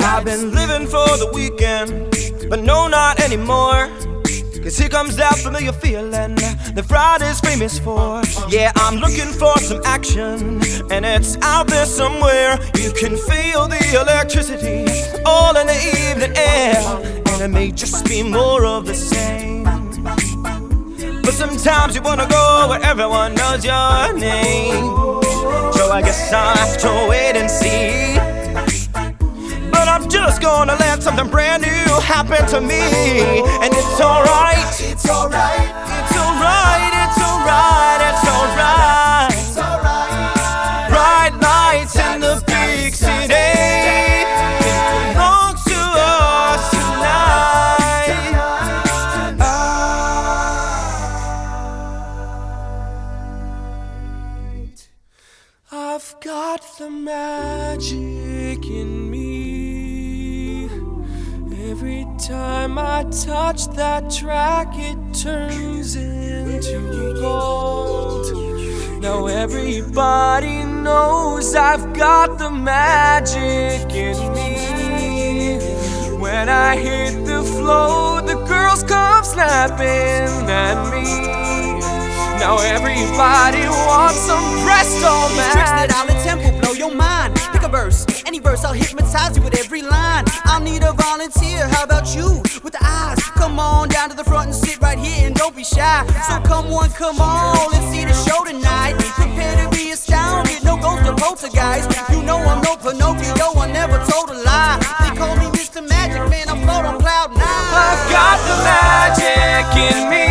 I've been living for the weekend, but no, not anymore. Cause here comes that familiar feeling that Friday's famous for. Yeah, I'm looking for some action, and it's out there somewhere. You can feel the electricity all in the evening air, and it may just be more of the same. But sometimes you wanna go where everyone knows your name. So I guess I'll have to wait and see. Just gonna let something brand new happen to me. And it's alright. It's alright, It's alright, it's alright, it's alright. it's alright. Bright lights in the big city. It belongs to us tonight. Ah. I've got the magic in me. Time I touch that track, it turns into gold. Now everybody knows I've got the magic in me. When I hit the flow, the girls come snapping at me. Now everybody wants some hypnotize you with every line. I'll need a volunteer. How about you with the eyes? Come on down to the front and sit right here and don't be shy. So come on, come on, let's see the show tonight. Prepare to be astounded, no ghost or poltergeist. You know I'm no Pinocchio, I never told a lie. They call me Mr. Magic Man, I'm float on cloud nine. I've got the magic in me.